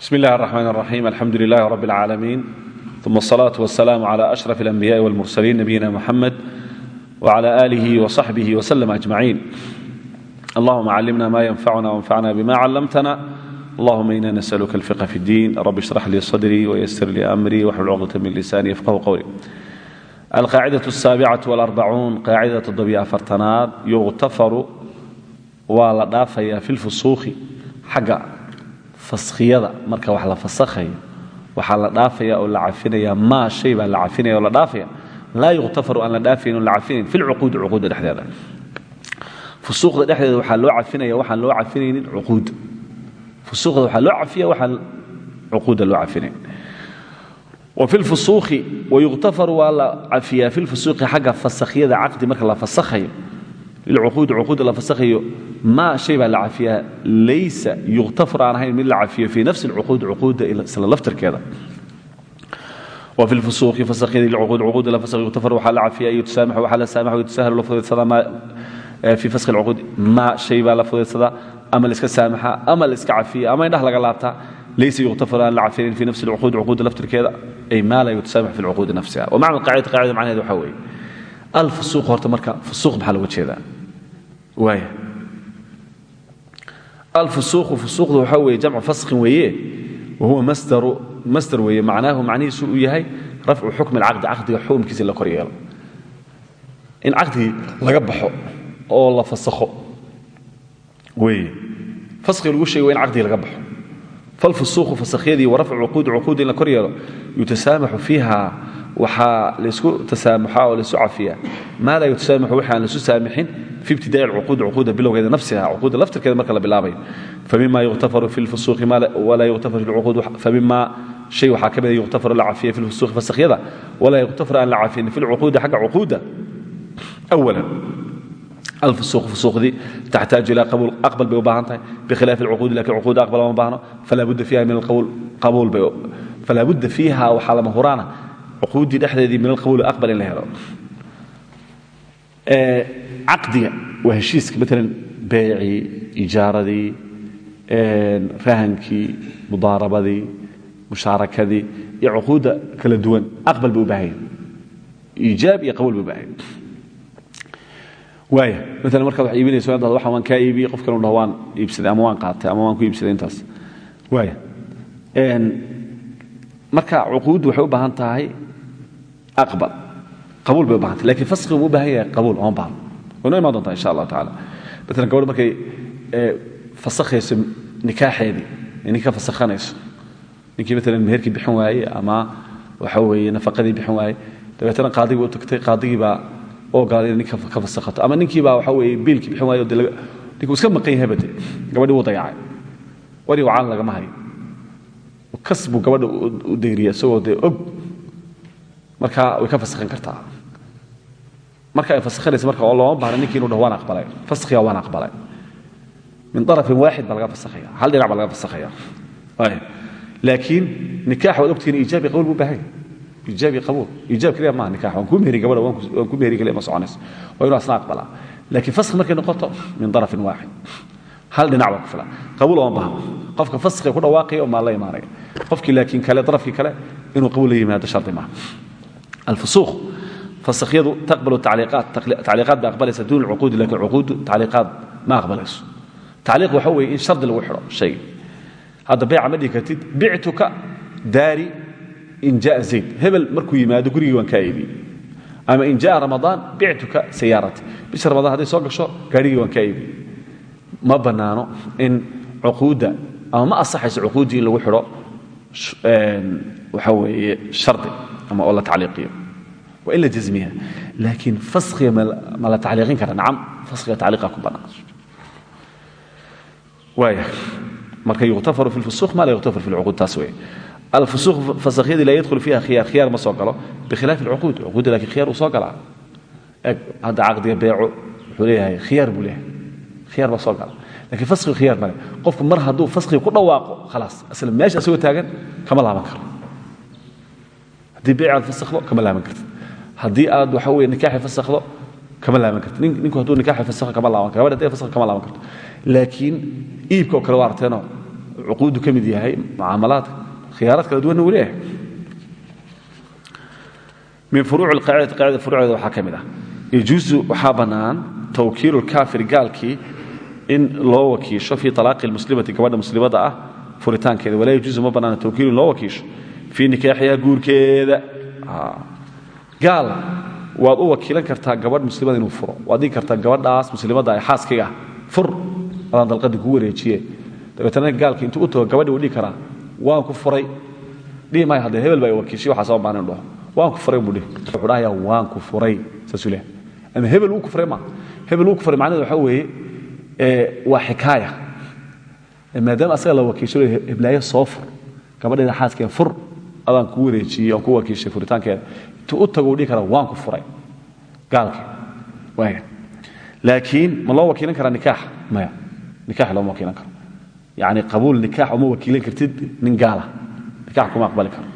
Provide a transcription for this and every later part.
bsm اllah الرحmn الرaحيm alxamdu لlah رb العaalamiin ثuma الصلاة والسلام عlى أشرف الأنbiyاءi والmurسلين نبيina mحamed وعlى آlih وصaxbih وسلم أجمaعين اllهma cلمna ma ينfعna وانfعna bma cلمtna اllهma إna نسألka الفقه في الdين rb اشرح lii صdري وysr lii أmrي wxlul cqdة min lisاni yfqه qwlي alqaacidaة الsaaبcaة والأربcuun qaacida toddobiyo afartanaad yuqtafaru waa la dhaafaya fi lfusuuqi xagga faskhiyada marka wax la fasakhayo waxaa la dhaafaya oo la cafinaya maa shay baa la cafinaya oo la dhaafaya. Laa yuqtafaru aan la dhaafayn la cafinayn fi lcuquudi cuquudda dhexdeeda. Fusuuqda dhexdeeda waxaa loo cafinaya waxaan loo cafinaynin cuquudda fusuuqda waxaa loo cafiya waxaan cuquudda loo cafinayn wayuqtafaru waa la cafiyaa. Fi lfusuuqi xagga fasakhyada caqdi marka la fasakhayo lilcuquudi cuquudda la fasakhayo maa shay baa la cafiyaa laysa yuqtafar aan ahayn mid la cafiyo fii nafsi lcuquud cuquudda isla laftarkeeda wa fi lfusuuqi fasakhyadii lcuquud cuquudda la fasakh yuqtafar waxaa la cafiyaa yutasamaxu waxaa la saamaxa yutasahal la fudaydsadaa maa fii faskhi lcuquudi maa shay baa la fudaydsadaa ama laiska saamaxaa ama la iska cafiya ama indhaha laga laabtaa laysa yuqtafar aan la cafinin fi nafsi lcuquud cuquudda laftirkeeda ay maa laa yutasamax fi lcuquudi nafsiha wa macna qaacida qaacida macnaheed waxaa weeye alfusuuq horta marka fusuuq maxaa looga jeedaa alfusuuqu fusuuqda waxaa weeye jamcu faskhin weeye wa huwa masdar weeye. Macnaahu macnihiisu uu yahay rafcu xukmi alcaqdi caqdiga xukumkiisa la kor in caqdigii laga baxo oo la fasakho weeye. Faskhi lagu sheegay in caqdigii laga baxo. Falfusuuqu fasakhyadii wa rafcu cuquudi cuquudi in la kor yeelo yutasaamaxu waxaa laysku tasaamuxaa oo laysu cafiyaa maa laa yutasaamaxu wixi laysu saamixin? Fi ibtidaa'i alcuquud cuquudda bilowgeeda nafsiha cuquudda laftirkeeda marka la bilaabayo famima yuqtafaru fi lfusuuqi walaa yuqtafar fi lcuquud famima shay waxaa ka mida yuqtafaru la cafiya fi lfusuuqi fasakhyada walaa yuqtafar aan la cafinin fi lcuquudi xagga cuquudda. Awalan alfusuuq fusuuqdii taxtaaju ilaa qabuul aqbal bay u baahan tahay. Bikhilaafi laakiin cuquudda aqbal ma baahno. Falaa budda fiiha min alqabuul qabuul bay falaa budda fiiha waxaa lama huraana cuquuddii dhexdeedii min alqabuuli aqbal in la helo. Caqdiga waa heshiiska maalan beecii ijaaradii rahankii mudaarabadii mushaarakadii iyo cuquudda kala duwan. Aqbal bay u baahan yahin iijaab iyo qabuul bay u baahan wax iibinayso intaad waxaan waan kaa iibiyey qof kale dhaho waan iibsaday ama waan qaatay ama waan ku iibsaday intaas. Waaya marka cuquuddu waxay u baahan tahay aqbal qabuul bay u bahantay laakiin faskhi uma u baahan yahay qabuul ooma baahno way noo imaan doontaa insha allahu tacala maalan gabadh markay fasakhayso nikaaxeedii ninka ka fasakhanayso ninkii maalan meherkii bixin waaye ama waxa weeye nafaqadii bixin waaye dabeetana qaadigii u tagtay qaadigii baa u ogolaaday inay ninka ka fasakhato ama ninkii baa waxa weeye biilkii bixin waaye ninkuu iska maqan yahay bade gabadhii wuu dayacay wari wacaan lagama hayo kas buu gabadha u dayriya isagoo dee marka way ka fasakhan kartaa. Marka ay fasakhanaysa marka oo looma baahna ninkii inu dhaho aqbalay. Faskhiga waan aqbalay. Min darafin waaxid baa laga hal dhinac baa laga fasakhaya laakiin nikaax waad ogtihiin iijaab iyo qabuul buu baahan iijaab iyo qabuul iijaab keliya maaha nikaax. Waan kuu meheri gabadha waan ku meheri kaliya ma soconayso waa inuu asna laakiin faskhi markay noqoto min darafin waaxid. Hal dhinac baa ku filan qabuul ooma qofka faskhiga ku dhawaaqaya oo maa la imaanaya. Qofkii laakiin kale darafkii kale inuu qabuul yimaado shardi alfusuuq fasakhyadu taqbalu tacliiqaat tacliiqaad bay aqbalaysa duun alcuquudi laakiin cuquuddu tacliiqaad ma aqbalayso tacliiq waxa weeye in shardi lagu xidho shayga hadda beeca ma dhihi kartid bictuka daari in jaa zayd hebel markuu yimaado gurigii waan kaa iibiyey ama in jaa ramadaan bictuka sayaarati bisha ramadaan hadday soo gasho gaarigii waan kaa iibiyey ma bannaano in cuquudda ama ma asaxayso cuquuddii in lagu xidho waxa weeye shardi ama oo la tacliiqiyo. Waa in la jazmiya laakiin faskhiga ma la tacliiqin kara. Nacam faskhiga tacliiqa ku bannaan waaya marka yuqtafaru fi lfusuuq ma la yuqtafar fi lcuquud taas weeye. Alfusuuq fasakhyadii laa yadkhulu fiiha khiyaar khiyaar ma soo galo. Bikhilaafi alcuquud cuquudda laakiin khiyaar uu soo galaa. Eg hadda caqdiga beeco wuxuu leeyahay khiyaar buu leeyahay. Khiyaar baa soo gala lakiin faskhigu khiyaar male qofku mar hadduu faskhiga ku dhawaaqo khalaas asla meesha asagoo taagan kama laaban karo haddii beec aad fasakhdo kama laaban kartid haddii aad waxa weye nikaaxi fasakhdo kama laaban kartid ninku hadduu nikaaxi fasakho kama laaban karo gabadha hadday fasakho kama laaban karto laakiin iibka oo kale waa arteenoo yahay mucaamalaadka khiyaaraad kala duwanna leeyahay min furuuc alqaacidati qaacida furuuceeda waxaa ka mid ah yajuusu waxaa bannaan tawkiilu in loo wakiisho fii talaaqi lmuslimati gabadha muslimadda ah furitaankeeda walaa yajuusu ma bannaana tawkiilu loo wakiisho fii nikaaxiha guurkeeda. Gaal waad u wakiilan kartaa gabadh muslimada inuu furo. Waad dhigi kartaa gabadhaas muslimadda ay xaaskayga ah fur. Adaan dalqadii kuu wareejiye. Dabeetana gaalka intuu u tago gabadhi uu dhihi waan ku furay. Dhihi maayo haddee hebel baa i wakiishay soo baanin dhaho. Waan ku furay buu dhihi. Waan ku furay. Saasuu ama hebel wuu ku furay maa hebel wuu ku furay macnahedu waxaa weeye waa xikaaya. Maadaama asaga la wakiisho heblaayo soo fur. Gabadheeda xaaskee fur adaan kuu wareejiyey ku wakiishay furitaankeeda intuu u tago dhihi karaa waan ku furay. Gaalkii waaya laakiin ma loo wakiilan karaa nikaax maya. Nikaax looma wakiilan karo. Yacni qabuul nikaax uma wakiilan kartid nin gaala. Nikaax kuma aqbali karo.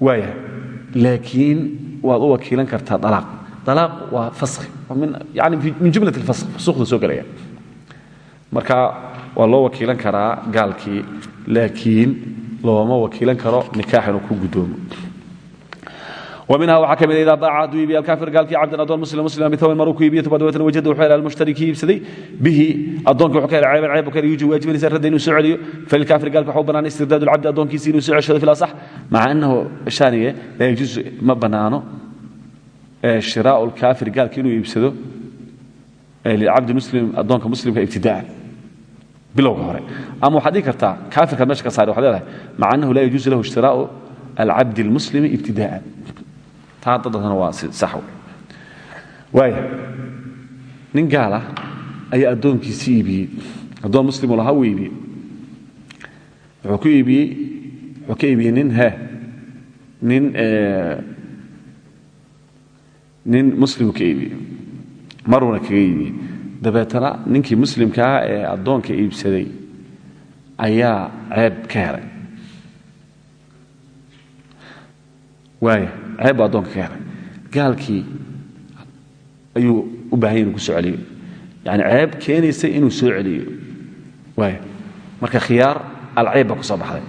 Waaya laakiin waad u wakiilan kartaa dalaaq. Dalaaq waa faskhi yani min jumlat alfasq fusuuqda soo marka waa loo wakiilan karaa gaalkii laakiin looma wakiilan karo nikaax inuu ku gudoomo. Minha waxaa ka mid ah idaa baaca hadduu iibiya alkaafir gaalkii cabdan adoon muslim muslima bithawan maruu ku iibiya tuma dabeetana wajada wuxuu hela almushtarikii iibsaday. Bihi adoonka wuxuu ka helay cayban cayb ka helay yuujib waajibanaysa radda inuu soo celiyo. Falilkaafir gaalka waxaa u bannaan istirdaadu alcabdi adoonkiisii inuu soo ceshado fil asax. Maca annahu shaaniye laa yajuusu ma bannaano shiraa'u alkaafir gaalka inuu iibsado lilcabdi muslim adoonka muslimka ibtidaacan bilowga hore. Ama waxaad dhihi kartaa kaafirkaad meesha ka saari waxad leedahay maca annahu laa lahu ishtiraa'u alcabdi almuslimi ibtidaa'an taa dadantana waa sax wey waaya nin gaalah ayaa addoonkiisii iibiyey. Addoon muslimu lahaa wuu iibiyey. Wuxuu nin he nin nin muslimuu ka iibiyey. Maruuna dabeetana ninkii muslimkaa ee addoonka iibsaday ayaa ceeb ka helay. Waaya ceeb buu addoonka ka helay. Gaalkii ayuu u baahanya inuu ku soo celiyo. Yani ceeb keenaysa inuu soo celiyo. Waaya marka khiyaar alceyb baa ku soo baxday.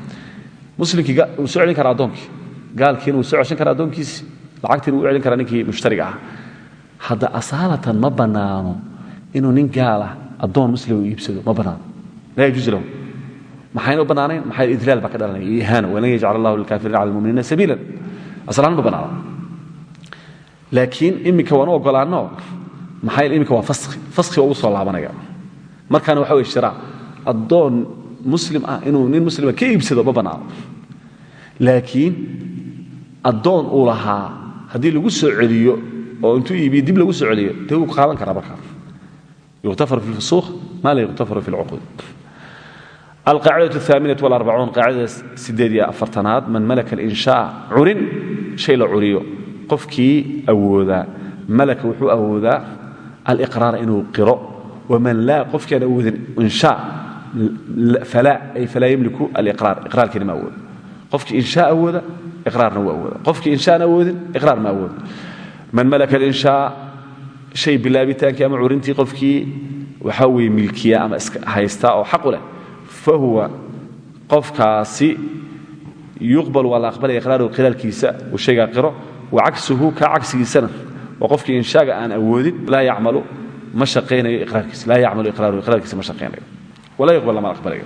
Muslimkii wuu soo celin karaa addoonkii. Gaalkiina wuu soo ceshan karaa addoonkiisi lacagtiina wuu celin karaa ninkii mushtariga ah. Hadda asaalatan ma bannaano inuu nin gaalah addoon muslim u iibsado ma bannaano laa yajuusu lahu. Maxayna u bannaanayn maxaa idlaal baa ka dhalanaya? Iyo ihaano walan yajcal allahu lilkaafiriina cala almuminiina sabiilan. Aslaan ma bannaano laakiin iminka waan u ogolaanno maxaa yeele iminka waa faskhi faskhi ugu soo laabanaya markaana waxa weye shiraa addoon muslim ah inuu nin muslima ka iibsado ma bannaano laakiin addoon uu lahaa haddii lagu soo celiyo oo intuu iibiyo dib lagu soo celiyo dee wuu qaadan karaa markaa yuktafar fi fusuuh ma laa yuktafar fi lcuquud alqaacidatu aaaminatu alarbacuun qaacidada sideed iyo afartanaad man malaka alinshaa curin shay la curiyo qofkii awoodaa malaka wuxuu awoodaa aliqraara inuu qiro waman laa qofkiaan awoodin inshaa falaa ay falaa yamliku aliqraar iqraarkani ma awoodo qofkii inshaa awooda iqraarna wuu awooda qofkii inshaaan awoodin iqraar ma awoodo man malaka alinshaa shay bilaabitaankii ama curintii qofkii waxaa weeye milkiya ama haystaa oo xaqu leh. Fahuwa qofkaasi yuqbal waa la aqbalaya iqraaruhu qiraalkiisa uu shaygaa qiro wa cagsuhu kaa cagsigiisana. Waa qofkii inshaaga aan awoodin laa yacmalu ma shaqaynayo iqraarkiisa laa yacmalu iqraaruhu iqraarkiisa ma shaqaynayo. Walaa yuqbal lama aqbalayo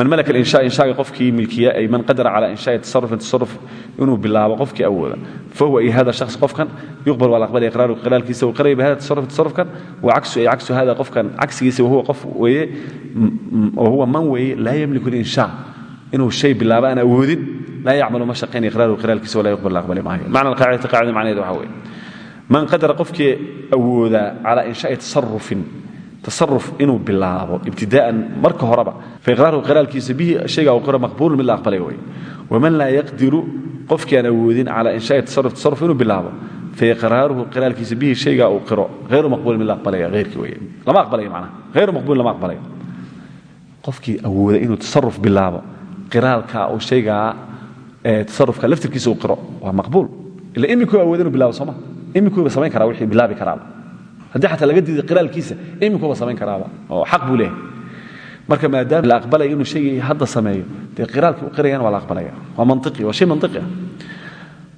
man malaka alinshaa inshaaga qofkii milkiya ay man qadara cala inshaai tasarufin tasaruf inuu bilaabo qofkii awooda. Fahuwa ay hada shakhs qofkan yuqbal waa la aqbalaya iqraaruhu qiraalkiisa uu qiraya bihada tasaruf tasarufkan wa cagsu ay cagsu hada qofkan cagsigiisa wahuwa qof weeye wahuwa man weeye laa yamliku alinshaa. Inuu shay bilaabo aan awoodin laa yacmalu ma shaqaynaya iqraaruhu qiraalkiisa walaa yuqbal la aqbali maayo macna alqaacidati qaacida macnaheedu waxaa weeye. Man qadara qofkii awoodaa cala inshaai tasarufin tasaruf inuu bilaabo ibtidaa'an marka horeba. Faiqraaruhu qiraalkiisa bihi shayga uu qiro maqbuulun mid la aqbalaya wey waman laa yaqdiru qofkii aan awoodin cala inshaai tasaruf tasaruf inuu bilaabo. Faiqraaruhu qiraalkiisa bihi shayga uu qiro hayru maqbuulin mid la aqbalaya heyrkii wey lama aqbalayo macnaha hayru maqbuulin lama aqbalayo qofkii awooda inuu tasaruf bilaabo qiraalka uu shaygaa tasarufka laftirkiisa uu qiro waa maqbuul. Ila iminkuu awooda inuu bilaabo sooma iminkuuba samayn karaa wixii bilaabi haddii xataa laga diiday qiraalkiisa iminkuba samayn karaaba. Oo xaq buu leeyahay. Marka maadaama la aqbalaya inuu shaygii hadda sameeyo dee qiraalkii u qirayana waa la aqbalaya. Waa mantiqi waa shay mantiqi ah.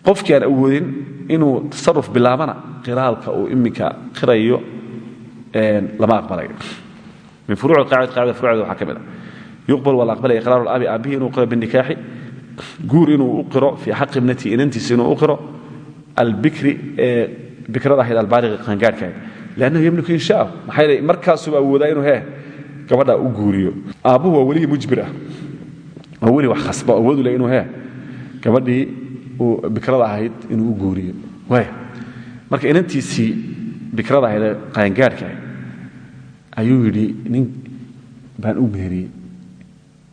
Qofkii aan awoodin inuu tasaruf bilaabana qiraalka uu iminka qirayo lama aqbalayo. Min furuuc qaacida qaacida furuucda waxaa ka ah. Yuqbal waa la aqbalaya iqraaru labi aabbihi inuu qiro binikaaxi guur inuu u qiro fii xaqi ibnati inantiisa inuu u qiro. Albikri ee bikrada ahayd albaaliqi qaangaadhka ahayd liannahu yamliku inshaa'ahu maxaa yeelay markaasuba awoodaa inuu hee gabadha u guuriyo aabbuhu waa weligii mujbir ah waa weli wax khasba awoodu leh inuu hee gabadhii uu bikrada ahayd inuu u guuriyo waaya marka inantiisii bikrada ahayd ee qaangaadhka ayuu yidhi nin baan u meheriyey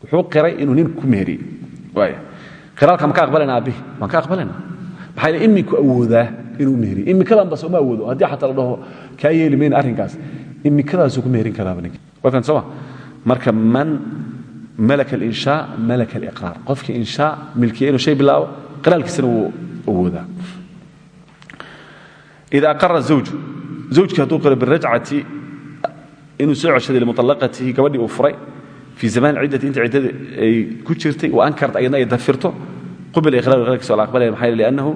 wuxuu qiray inuu nin ku meheriyey waaya qiraalka ma ka aqbalayna aabbihi waan ka aqbalayna maxaa yeele iminku awoodaa inuu meheriyo imikadan bas uma awoodo. Haddii xataa la dhaho kaa yeeli mayna arrinkaas. Imikadaasuu ku meherin karaaba ninka waa fahan sooma marka man malaka alinshaa malaka aliqraar qofkii inshaa milkiya inuu shay bilaabo qiraalkiisana wuu awoodaa. Ida aqara zawju zawjkii hadduu qiro birajcati inuu soo ceshaday limuallaqatihi gabadhii uu furay fii zamaan ciddati inta ciddada ay ku jirtay wa ankarat ayadna ay dafirto qubila iqraaru qiraalkiisa la aqbalaya maxaa yeele liannahu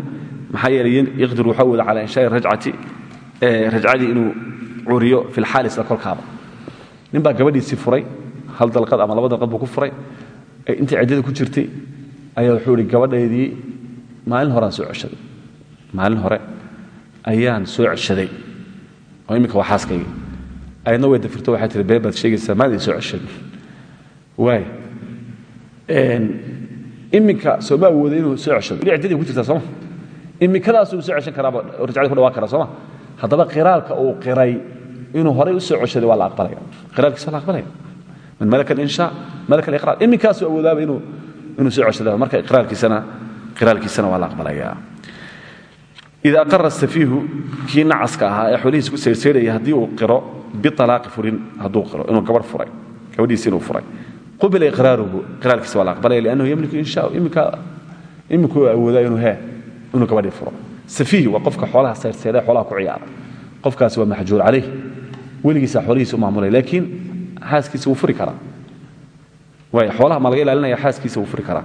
maxaa yeelay yaqdiru wuxuu awooda calaa inshaai rajcati rajcadii inuu curiyo fi lxaali isla kolkaaba. Nin baa gabadhiisii hal dalqad ama laba dalqad ku furay. Intay ciddada ku jirtay ayaa wuxuu ihi maalin horeaan soo ceshaday maalin hore ayaan soo ceshaday. Oo imminka waa xaaskayga ayadna way dafirto waxay tihi been baad sheegaysaa maalin soo ceshaday. Waay. Iminka sooma awooday inuu soo ceshado ciddadii ku jirtaa sooma imikadaasuu soo ceshan karaaba rajcadii ku dhawaan karaa sooma haddaba qiraalka uu qiray inuu horay u soo ceshaday waa la aqbalaya. Qiraalkiisa waa la aqbalaya. Min malaka alinshaa malaka aliqraar iminkaasuu awoodaaba inuu inuu soo ceshada marka iqraarkiisana qiraalkiisana waa la aqbalaya. Ida aqara safiihu kii nacaska ahaa ee xoolihiisa ku seyrseyraya haddii uu qiro bialaaqi furin hadduu qiro inuu gabadh furay gabadhiisi inuu furay. Qubila iqraaruhu qiraalkiisa waa la aqbalaya liannahu yamliku inshaa iminka iminkuu awoodaa inuu hee inuu gabadhii furo. Safiih waa qofka xoolaha sayrseeda xoolaha ku ciyaara. Qofkaasi waa maxjuur calayh. Weligiisa xoolihiisa u maamulay laakiin xaaskiisa wuu furi karaa. Waay xoolaha ma laga ilaalinaya xaaskiisa wuu furi karaa.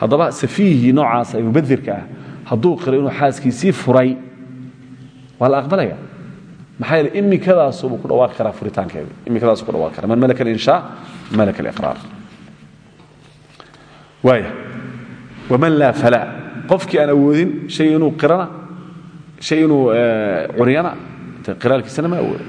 Haddaba safiihii noocaasa ee mubadirka ah hadduu qiro inuu xaaskiisii furay waa la aqbalaya. Maxaa yeele imikadaasubuu ku dhawaaqi karaa furitaankeeda. Imikadaasuu ku dhawaaqi karaa. Man malaka alinshaa malaka aliqraar waaya waman laa falaa qofkii aan awoodin hay inuu irana hay inuu curiyana qiraalkiisana ma awoodo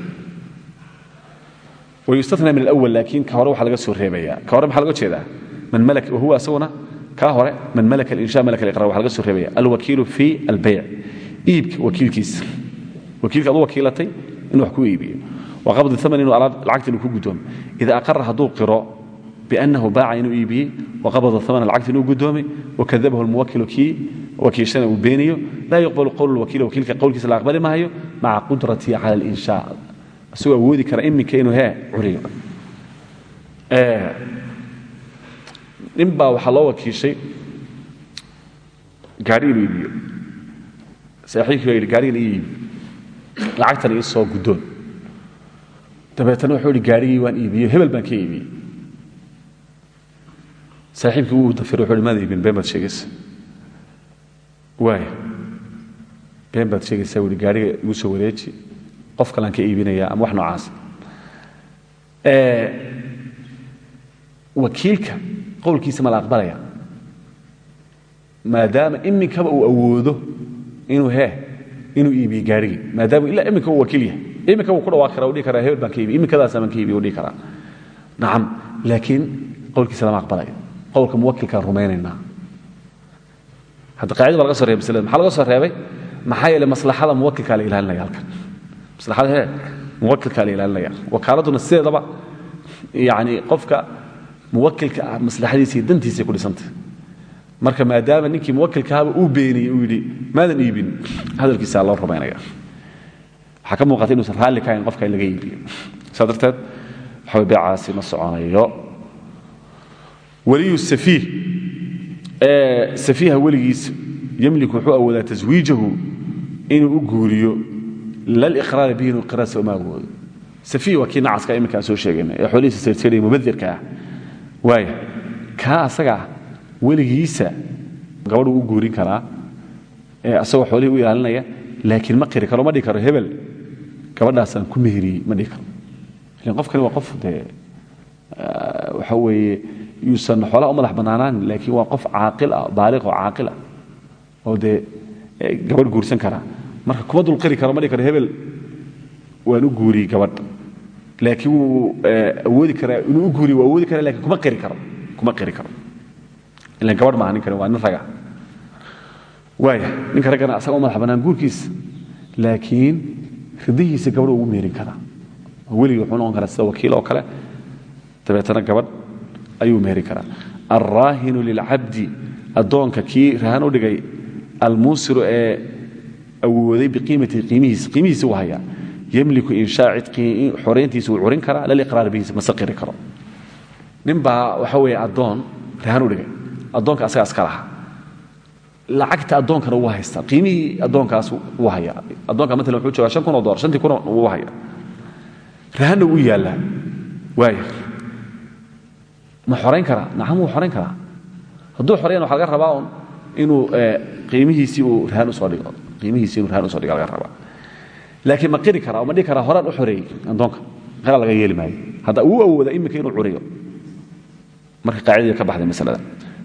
wayustana min alawal laakiin ka hore waxaa laga soo reebaya. Ka hore maxaa laga jeedaa? Man malak wahuwa asaguna kaa hore man malaka alinsha malaka aliqrar waxa laga soo reebaya. Alwakiilu fi albeyc iibka wakiilkiisa. Wakiilka adu wakiilatay inuu wax ku iibiyo. Waqabdi aman inuu lacagta ku gudoomo ida aqara hadduu qiro bnahu baaca inuu iibiyey waqabada aman acagd inuu gudoomay wakadabahu lmuwakilu kii wakiilshana uu beeniyo laa yuqbalu qowl wakiil wakiilka qowlkiisa la aqbali maayo maca qudratii cala linshaa isagoo awoodi kara iminka inuu he curiyo ninbaa waxaa loo wakiishay gaari inuu iibiyo saaxiibkii baa yidhi gaarigan ii iibi lacagtana ii soo gudoon dabeetana wuxuu yidhi gaarigii waan saaxiibkii wuu dafir wuxuu maad iibin been baad sheegaysa. Waaya been baad sheegaysaa wuhi gaariga igu soo wareeji qof kalaan ka iibinaya ama wax noocaas. Wakiilka qowlkiisa ma la aqbalaya. Maadaama iminkaba uu awoodo inuu hee inuu iibiye gaarigii. Maadaama ilaa iminka uu wakiil yahay. Iminka wuu ku dhawaaqi kara u karaa hebel baan ka iibiy iminkadaasa baan ka iibiy u karaa. Nacam laakiin qowlkiisa lama aqbalayo qowlka muwakilkaan rumaynaynaa. Hadda qaacida baa laga so reebay maslada maxaa laga soo reebay? Maxaa yeelay maslaxada muwakilkaa la ilaalinaya halkan? Maslaxada muwakilkaa la ilaalinaya. Wakaaladuna sideedaba yani qofka muwakilka ah maslaxadiisa iyo ku dhisantay. Marka maadaama ninkii muwakilkaaba uu beeniyey uu yidhi maadan iibin. Hadalkiisa loo rumaynaya waxaa ka muuqata inuusan raalli qofka laga iibiyo. Saa darteed beecaasi ma soconayo ee safiiha weligiis yamliku wuxuu awoodaa taswiijahu inuu u guuriyo laliqraari bihi inuu qiraarsa uma awoodo safiih waa kii nacaska iminkaan soo sheegayna ee xoolihiisa sirtiraya mubadirka ah. Waaya kaa asagaa weligiisa gabadhu u guurin karaa ee asagoo xoolihii u ilaalinaya laakiin ma qiri karo ma dhihi karo hebel gabadhaasaan ku meheriyey ma dhihi yuusan xoolaha u madax bannaanaan laakiin waa qof caaqil ah baaliq oo caaqil ah oo dee gabadh guursan karaa marka kuma dul qiri karo ma dhihi hebel waan u guuriyey gabadh. Laakiin wuu awoodi karaa inuu u guuriyo waa awoodi kara laakiin kuma qiri karo kuma qiri karo. Ilan gabadh maaha ninkani waa nin raga. Ninka raggana asaga madax bannaan guurkiisa laakiin ridihiisa gabadh ugu meerin karaa weligii wuxuu noqon karaa sida wakiil oo kale. Dabeetana gabadh ayuu meherin karaa. Alraahinu lilcabdi addoonka kii rahan u dhigay almuusiru ee awooday biqiimatihi qiimihiisa qiimihiisa uu hayaa. Yemliku inshaa cidqii xorayntiisa wuu curin karaa laliqraar bihiisa mase qiri karo. Nin baa waxa weeye addoon rahan u dhigay addoonka asagaa iska lacagta addoonkana wuu haystaa qiimihii addoonkaas wuu hayaa. Addoonka wuxuu joogaa shan kun oo dolar shantii kun wuu hayaa. Rahanna wuu yaallaa waaya ma xorayn karaa nacam wuu xorayn karaa. Hadduu xoreeyana waxa laga rabaa inuu qiimihiisii uu rahan u soo dhigo. Qiimihiisii inuu rahan u soo dhigo laga rabaa. Laakiin ma qiri karaa oo ma dhihi karaa horaan u xoreeyey addoonka. Qira laga yeeli maayo. Hadda uu awooda iminka inuu curiyo marka qaacidadii ka baxday masalada.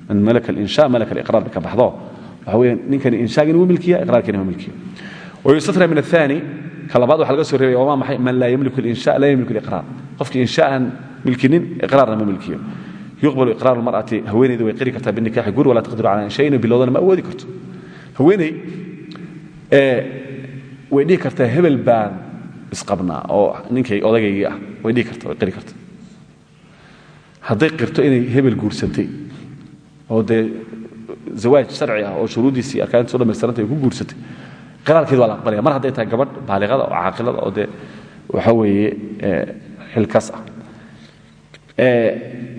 Man malaka alinsha malaka aliqraar bay ka baxdo waxa weeye ninkani inshaagina wuu milkiya iqraarkiina wuu milkiya wayustatra min athani ka labaad waxa laga soo reebaya waa maxay? Man laa yamliku alinsha laa yamliku aliqraar. Qofkii insha aan milkinin iqraarna ma milkiyo yuqbalu iqraar almar'ati haweenayda way qiri kartaa binikaaxi gur walaa taqdiru calaa shay'in bilowdana ma awoodi karto. Haweeney way dhihi kartaa hebel baan isqabnaa oo ninkay odagaygii ah way dhihi karta way qiri karta hadday qirto inay hebel guursantay oo dee zawaaj sharci ah oo shuruuddiisii arkaantiis o dhamaystirantay ay ku guursatay qiraarkeed waa la aqbalaya. Mar hadday tahay gabadh baaliqada oo caaqilada oo dee waxa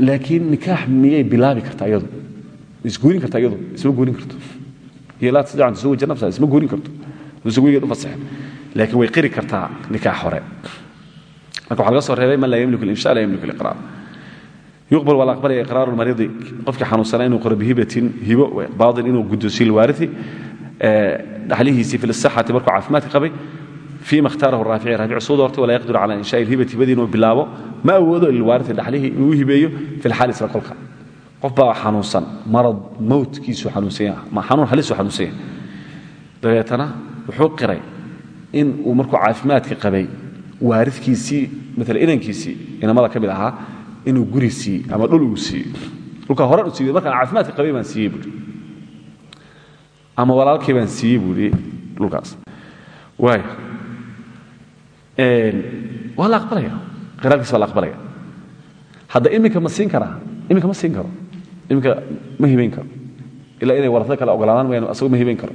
laakiin nikaax miyay bilaabi kartaa iyadu? Isguurin kartaa iyadu? Isma guurin karto? Iyo laa tastadiicu an tasawija nafsaha isma guurin karto? Haduusan weligeed u fasaxin laakiin way qiri kartaa nikaax hore. Marka waxa laga soo reebay man laa yamliku alinsha laa yamliku aliqraar yuqbal waa la aqbalaya iqraaru lmariidi qofkii xanuunsanaa inuu qoro bihibatin hibo baadin inuu guddoonsiyo lwaarithi dhaxlihiisii fi lisaxati markuu caafimaadka qabay fii ma htaarahu raafici raafic suu doortay walaa yaqdiru cala inshaai ilhibati badi inuu bilaabo ma awoodo lilwaariti dhaxlihii inuu hibeeyo fi lxaali isla kolka qof baa xanuunsan marad mawtkiisu xanuunsanyaaxanuun halisuu xanuunsan yahay dabeetana wuxuu qiray in uu markuu caafimaadka qabay waaridkiisii maala inankiisii inamada ka mid ahaa inuu guri siiye ama dhul uu siiyo dhulkaa horan u siiy markaan caafimaadka qabay baan siiyey buui ama walaalkay waa la aqbalaya. Qiraalkiisa waa la aqbalaya. Hadda iminka ma siin karaa. Iminka ma siin karo. Iminka ma hibayn karo. Ilaa inay warasada kale ogolaadaan mayaan asago ma hibayn karo.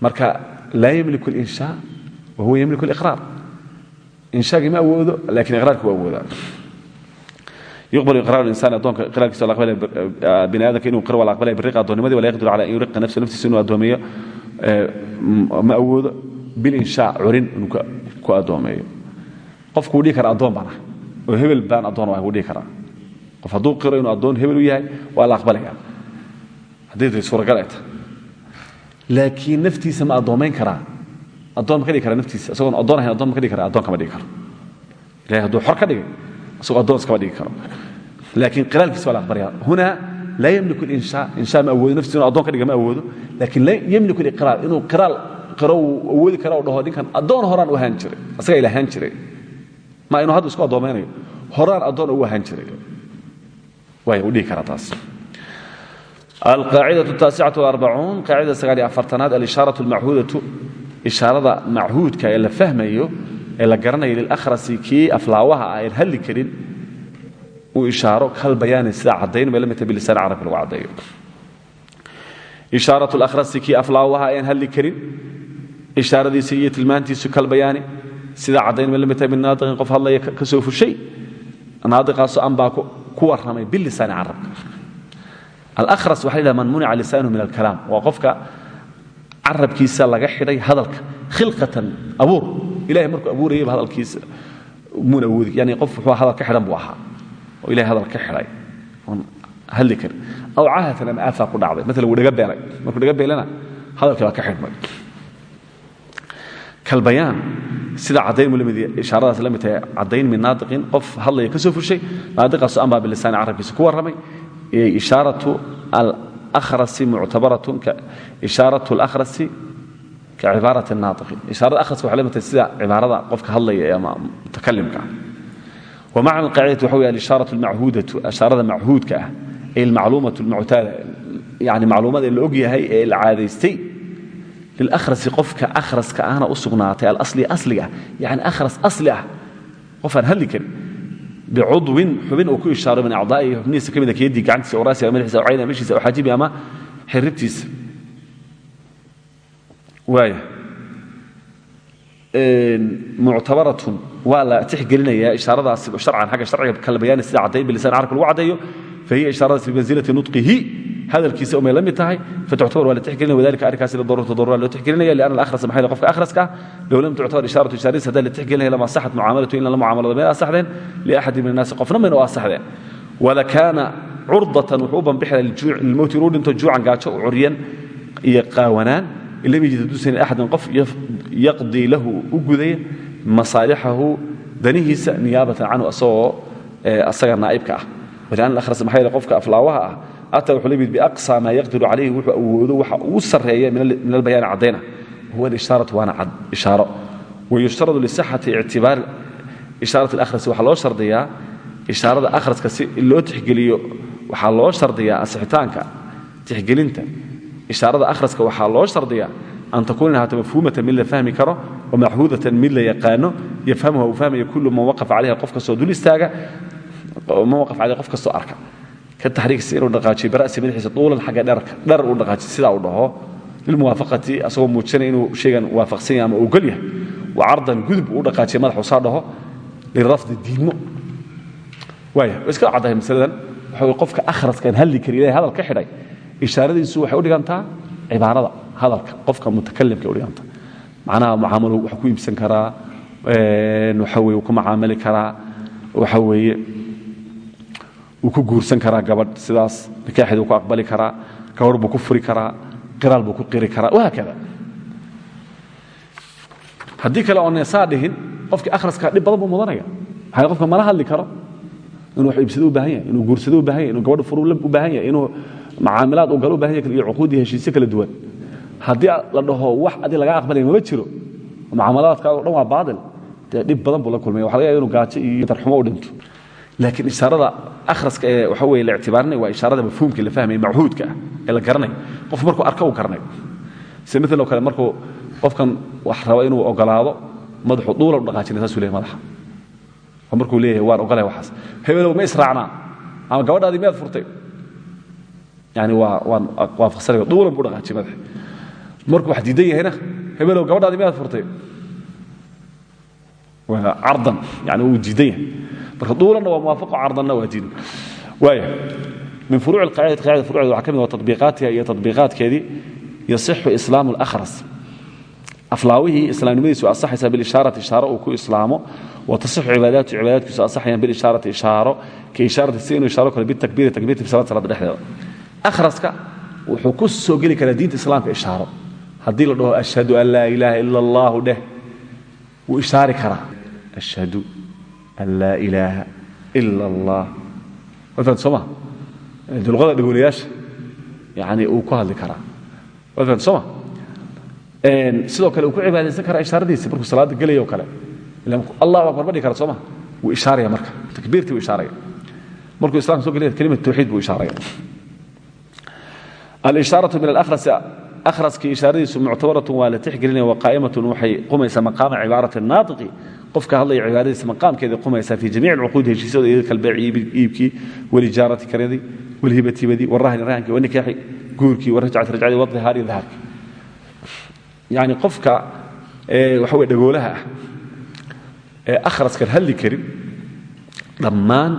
Marka laa yamliku alinshaa wa huwa yamliku aliqraar inshaagii ma awoodo laakiin iqraarki waa awoodaa. Addoonka iqraarkiisa waa la aqbalaya biriqa addoonnimadii wala yaqdiru cala an yuriqa nafsa naftiisa inuu addoomeeyo ma awoodo bilinshaa curin inuu ku addoomeeyo qofku wuu dhihi kara addoon baan oo hebel baan addoon ah wuu dhihi karaa. Qof hadduu qiro inuu addoon hebel u yahay waa la aqbalaya haddii day suuragal ay laakiin naftiisa ma addoomayn karaa. Addoon ka dhigi kara naftiisa. Isagoon addoon ahayn addoon ka dhigi kara addoon kama dhigi karo. Ilahay hadduu xor ka dhigay isagoo addoon iskama dhigi karo. Laakiin qiraalkiisa waa la aqbalaya hunaa laa yamliku alinshaa inshaa ma awoodo. Naftiisa inuu addoon ka dhiga awoodo. Laakiin laa yamliku aliqraar inuu qiraal karo uu awoodi kara dhaho ninkan addoon horaan u ahaan jiray asagaa ilahaan jiray. Ma inuu hadda isku addoomaynayo horaan addoon ugu ahaan jiray. Waaya uu dhihi karaa taas. Alqaacidau taasicatu arbacuun qaacidada sagaaliyo afartanaad alishaaratu almachuudatu ishaarada machuudka ee la fahmayo ee la garanayo lilahrasi kii aflaawaha ah aan hadli karin uu ishaaro kal bayaani sida caddayn may lamidta bilisaan carabka lagu caddeeyo. Ishaaratu alakhrasi kii aflaawaha ah ayaan hadli karin ishaaradiisa iyo tilmaantiisu kal bayaani sida caddayn bay la midta binaadiqin qof hadlaya ka soo fushay naadiqaasoo an baa ku warramay bilisaani carabka. Alahras waxa la yidhaha man munica lisanuhu min alkalaam. Waa qofka carabkiisa laga xidhay hadalka khilqatan abuur. Ilahay markuu abuurayayba hadalkiisa muun yani qof wuxuu hadal ka xidhan buu ahaa. Oo ilahay hadal ka xidhay. Oon hadli aw caahatan ama aafaa dhacday. Maala wuu beelay. Markuu dhaga beelana hadalkii ka xidhmay kalbayaan sida caddayn mu lamid ishaaradaas la mid tahay caddayn min naadiqin qof hadlaya ka soo fushay naadiqaasoo anbaa bilisaani carabkiisa ku warramay ishaaratu alakhrasi muctabaratun ishaaratu alakhrasi ka cibaarati naadiqin ishaarada akhraska waxay la mid tahay sida cibaarada qofka hadlaya ama mutakalimka ah ومعنى القاعدة وحوي الإشارة المعهودة أشارة معهودك أي المعلومة المعتادة يعني معلومات اللي أجيها هي العاديستي liahrasi qofka akhraska ahna u sugnaatay alasli asliga yani akhras asli ah qofaan hadli karin bicudwin xubin uu ku ishaaro min acdaaihi xubnihiisa ka mida keedii gacantiisa oraasiga madaxiisa cayna meshiisa o xajibi ama xiribtiisa waaya muctabaratun waa la tixgelinayaa ishaaradaas harcan xagga harciga kalbayaani sida caddayn bilisan carabka lagu caddeeyo fahiya ishaaradaas bimansilati nudqihi hadalkiisa umay la mid tahay fatuctabar waa la tixgelinaya wadalika arrinkaas sida daruurta daruura loo tixgelinaya lianna alakhrasa maxay qofka akhraska? Ah low lam tuctabar ishaaratu ishaaradiis haddaan la tixgelinaya lama saxat mucaamalatu in la mucaamalado meel asaxdeen liaxadi min annaasi qofna mayna u asaxdeen walakaana curdatan wuxuu u banbixi lilmowti inuu dhinto juucan gaajo curyan iyo qaawanaan. Lam yajid haduusan axadan qof yaqdii lahu u gudaya masaalixahu danihiisa niyaabatan canhu asagoo asaga naa'ibka ah. Walian akhras maxaa yeele qofka aflaawaha ah ataa wuxuu la yimid biaqsa maa yaqdiru calayhi wuxuu awoodo waxa ugu sarreeya min albayaani caddayna huwa alishaaratu waana ishaaro wayushtaradu lisixati ictibaari ishaarat alakhrasi waxaa loo shardiyaa ishaarada akhraska si loo tixgeliyo waxaa loo shardiyaa ansixitaanka tixgelinta ishaarada akhraska waxaa loo shardiyaa an takuuna inahaato mafhuumatan mid la fahmi karo wamachuudatan mid la yaqaano yafhamha uu fahmaya kullu man waqafa calayha qof kastoo istaaga man waqafa calayha qof kastoo ka taxriigsi inuu dhaqaajiyo bara'si madaxiisa duulan xagga dherarka dharar uu dhaqaajiyo sidaa uu dhaho lilmuwaafaqati asagoo muujinaya inuu shaygan waafaqsan yahay ama uu gol yahay wa cardan gudub uu dhaqaajiyo madaxu saa dhaho lirafdi diidmo waaya way iska caddahay masaladan waxa way qofka akhraskan hadli kari ilahay hadal ka xidhay ishaaradiisu waxay u dhigantaa cibaarada hadalka qofka mutakalimka u dhigantaa macnaha mucaamalo wax ku iibsan karaa waxa weye ku macaamali karaa waxa weeye wuu ku guursan karaa gabadh sidaas nikaaxeed uu ku aqbali karaa gabadh buu ku furi karaa qiraal buu ku qiri karaa wahaakada haddii kale oon saa dhihin akhraska dhib badan buu mudanaya. Maxaa qofka mala hadli karo inuu wax iibsado u baahan yahay inuu guursado u baahan yahay inuu gabadh furu u baahan yahay inuu macaamilaad uu galo u baahan yahay iyo cuquud iyo heshiisyo kala duwan. Haddii la dhaho wax adi laga aqbalaya mama jiro mucaamalaadka o dhan waa baadil dee badan buu la kulmaya. Waxa laga yaga inu gaajo iyo darxumo u dhinto laakiin ishaarada akhraska waxa weye la ictibaarinaya waa ishaarada mafhuumka la fahmaya machuudka ee la garanaya qof markuu arka uu garanayo oo kale markuu qofkan wax raba inuu ogolaado madaxu duula u dhaqaajinay saasuu madaxa. Markuu leeyahay waan ogolaya waxaas. Hebelow ma israacnaa. Ama gabadhaadii miyaad furtay. Yani waa waan waafaqsanaya duulan buu dhaqaajiy madaxa. Markuu wax diidan yahayna hebelow gabadhaadii miyaad furtay. Waa cardan yani wuu diidan yahay marka duulanna waa muwaafaqo cardanna waa diidan waaya min furuuc alqaacida qaacida furuucdeeda waxaa ka mid ah tatbiiqaatiha iyo tatbiiqaadkeedii yasixu islaamu alakhras. Aflaawihii islaamnimadiisu asaxaysaa bilishaarati ishaaro uu ku islaamo wa tasixu cibaadaatu cibaadaadkiisu asaxayaan bilishaarati ishaaro ka ishaarati si inuu ishaaro kale bitakbiiri takbiirti fi salaat salaada dhexdeeda. Akhraska wuxuu ku soo geli karaa diinta islaamka ishaaro. Haddii la dhaho ashhadu an laa ilaaha ila allahu dheh wuu ishaari karaa. Ashhadu an laa ilaaha ila allah wafahad soo ma de luqada dhagoolayaasha yani uu ku hadli karaa wafahad soo ma sidoo kale uu ku cibaadaysan karaa ishaaradiisa markuu salaada gelaya o kale allahu akbar ma dhihi kara soo ma wuu ishaaraya marka takbiirtii wuu ishaaraya markuu islamka so gelaya kelimatu tawxiid buu ishaaraya alishaaرaة min alأkhrasi akhraskii ishaaradiisu muctabaratun waa la tixgelinaya waqaa'imatun waxay qumaysaa maqaama cibaarati الnaatiqi qofka hadlaya cibaadadiisa maqaamkeeday qumaysaa fi jamiic alcuquudi heshiisyada iyada kalbeeci iibkii walijaarati karadii walhibatibadii warahni rahankii wanikaaxi guurkii warajcati rajcadii wadihaari dahaarki. Yani qofka waxa wey dhagoolaha ah ee akhraskan hadli karin dhammaan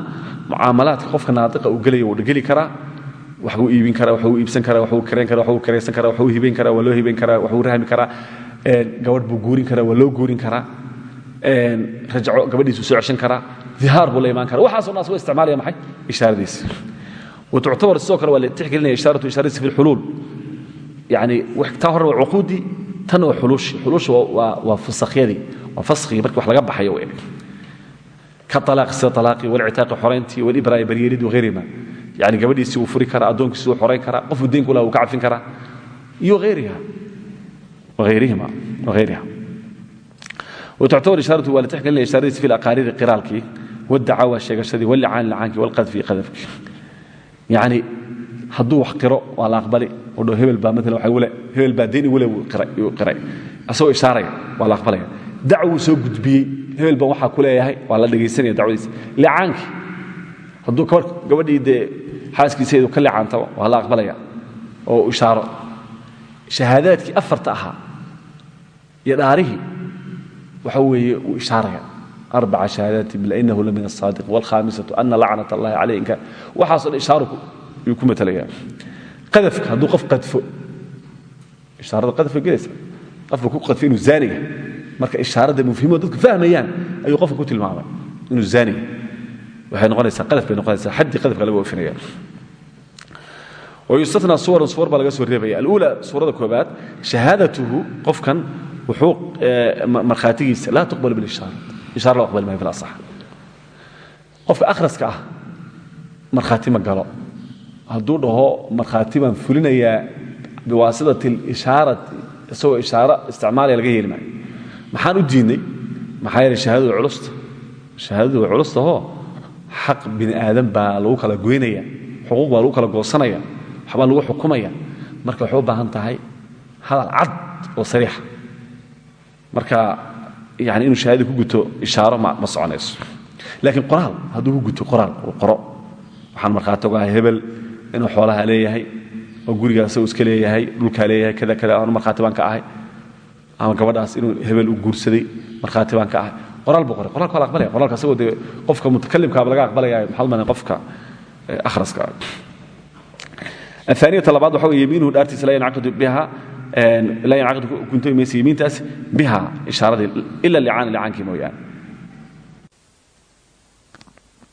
mucaamalaadka qofka naadiqa uu gelaya wuu dhegeli karaa wax uu iibin karaa wax uu iibsan karaa wax uu karayn karaa wax uu karaysan karaa wax uu hibayn karaa waa loo hibayn karaa wax uu rahmi karaa gabadh buu guurin karaa waa guurin karaa rajaco gabadhiisu soo ceshan karaa. Ihaar buu la imaan kara waxaaso naas wa isticmaalaya maay ishaaradiisi watuctabar sidoo kale waa tixgelinaya ishaaratu ishaaradiisi fi lxuluul yani taa hore waa cuquudii tan waa xuluushi. Xuluusha waa fusakyadii waa faskigii markii wax laga baxayo w ka alaaq sida alaaqii walcitaaqi xorayntii walibraai baryeelid wahayrima yani gabadhiisii wuu furi karaa addoonkiisi wuu xorayn karaa qofku deenku laha wuu ka cafin karaa. Iyo ayrihima wtactabar ishaaratu waa la tixgelinaya ishaaradiisa fi laqaariiri qiraalkii wadacawa sheegashadii walicaani lacaanki walqadfi qadafkii yani hadduu wax qiro waa la aqbali oo dho hebel baa maala waa hebel baa deen wule qiray asagoo ishaaraya waa la aqbalaya dacwuu soo gudbiyey hebel baan waxaa ku leeyahay waa la dhegaysanaya dacwadiisa licaankii hadduu gabadhii dee xaaskiisaydu ka licaantaba waa aqbalaya oo ishaaro shahaadaadkii afarta ahaa iyo waxa weeye uu ishaaraya arbaca shahaadaati bila inahu la min asaadiq wاlkhamisatu ana lacnat allahi calayka waxaaso dhan ishaaru yuu ku matalaya qadafka hadduu qof qadfo ishaarada qadafka gelaysa ku qadfo inuu zaaniga marka ishaarada mufhimo dadku fahmayaan ayuu qofka ku tilmaamay inuu zaaniga. Waxay noqonaysaa qadaf bay noqonaysaa xaddii qadafka lagu ofinaya wayustatna suwaran suwar baa laga soo reebaya. Aluula suurada koobaad shahaadatuhu qofkan wuxuu eh, markhaatigiisa laa tuqbal bilishaara ishaar loo aqbali maayo bilasax qofka akhraska ah markhaati ma galo. Hadduu dhaho markhaati baan fulinayaa biwaasitati اlishaarati isagoo ishaaro isticmaalaya laga yeeli maayo. Maxaan u diidnay? Maxaa yeele shahaadadu culusta shahaadadu waa culustahoo xaq bini aadam baa lagu kala goynaya xuquuq baa lagu kala goosanaya waxbaa lagu xukumaya. Marka waxay u hadal cad marka yani inuu shahaadada ku guto ishaaro ma soconayso. Laakiin qoraal hadduu guto qoraal qoro. Waxaan markhaati ogahay hebel inuu xoolaha leeyahay oo gurigaas iska leeyahay dhulkaa leeyahay kada kada anu markhaati baan ahay. Ama gabadhaas inuu hebel u guursaday markhaati baan ahay. Qoraal buu qoray. Qoralka waa la aqbalaya qoralka asagoo qofka mutakalimkaaba laga aqbalaya maxaa lumana qofka eh, akhraska aaniyatalabad waxa weye yamiinuhu dhaartiisa laa yancaqadu biha kuntaas biha ishaaradii ila licaan licaankii mooyaane.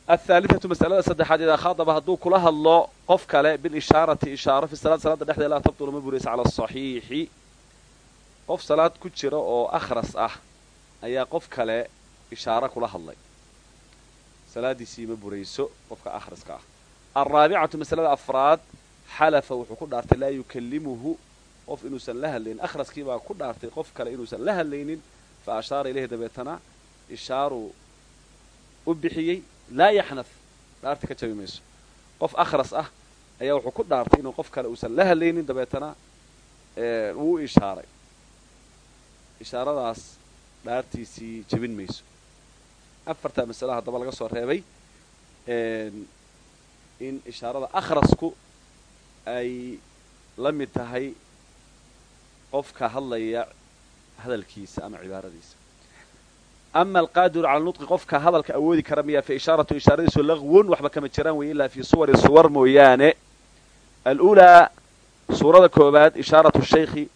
Aaliau masalada saddexaad idaa khaadaba hadduu kula hadlo qof kale bilishaarati ishaaro fi salaad salaada dhexdeed laa tabtulu ma burays cala asaxiixi qof salaad ku jira oo akhras ah ayaa qof kale ishaaro kula hadlay. Salaadiisii ma burayso qofka akhraska ah. Alraabicatu masalada afraad xalafa wuxuu ku dhaartay laa qof inuusan la hadlaynin akhraskii baa ku dhaartay qof kale inuusan la hadlaynin. Fa ashaara ilayhi dabeetana ishaaruu u bixiyey laa yaxnaf dhaarti ka jabi mayso. Qof akhras ah ayaa wuxuu ku dhaartay inuu qof kale uusan la hadlaynin dabeetana wuu ishaaray. Ishaaradaas dhaartiisii jebin mayso. Afartaa masala haddaba laga soo reebay in ishaarada akhrasku ay la mid tahay qofka hadlaya hadalkiisa ama cibaaradiisa. Ama alqaadiru cala nutqi qofka hadalka awoodi kara miyaa fa ishaaratu ishaaradiisu lagwun waxba kama jiraan weeye ilaa fii suwari suwar mooyaane. Aluulaa suurada koobaad ishaaratu shaykhi